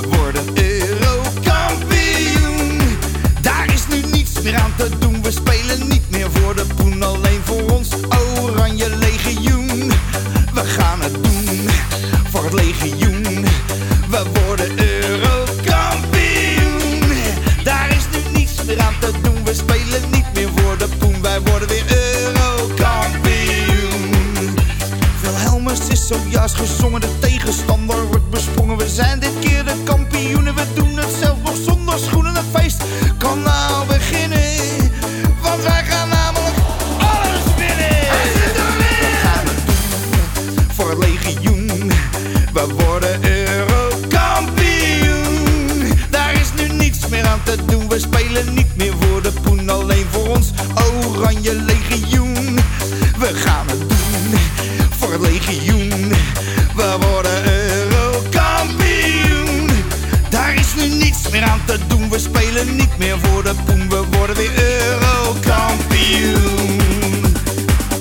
we worden eurokampioen. Daar is nu niets meer aan te doen, we spelen niet meer voor de poen. Alleen voor ons oranje legioen. We gaan het doen voor het legioen. We worden eurokampioen. Daar is nu niets meer aan te doen, we spelen niet meer voor de poen. Wij worden weer eurokampioen. Wilhelmus is zojuist gezongen, de tegenstander wordt besprongen. We zijn dit feest kan nou beginnen, want wij gaan namelijk alles winnen. We gaan het doen voor het legioen, we worden eurokampioen. Daar is nu niets meer aan te doen, we spelen niet meer voor de poen, alleen voor ons oranje legioen. We gaan het doen voor het legioen. We worden eurokampioen. Daar is nu niets meer aan te doen we spelen niet meer voor de poen, we worden weer euro.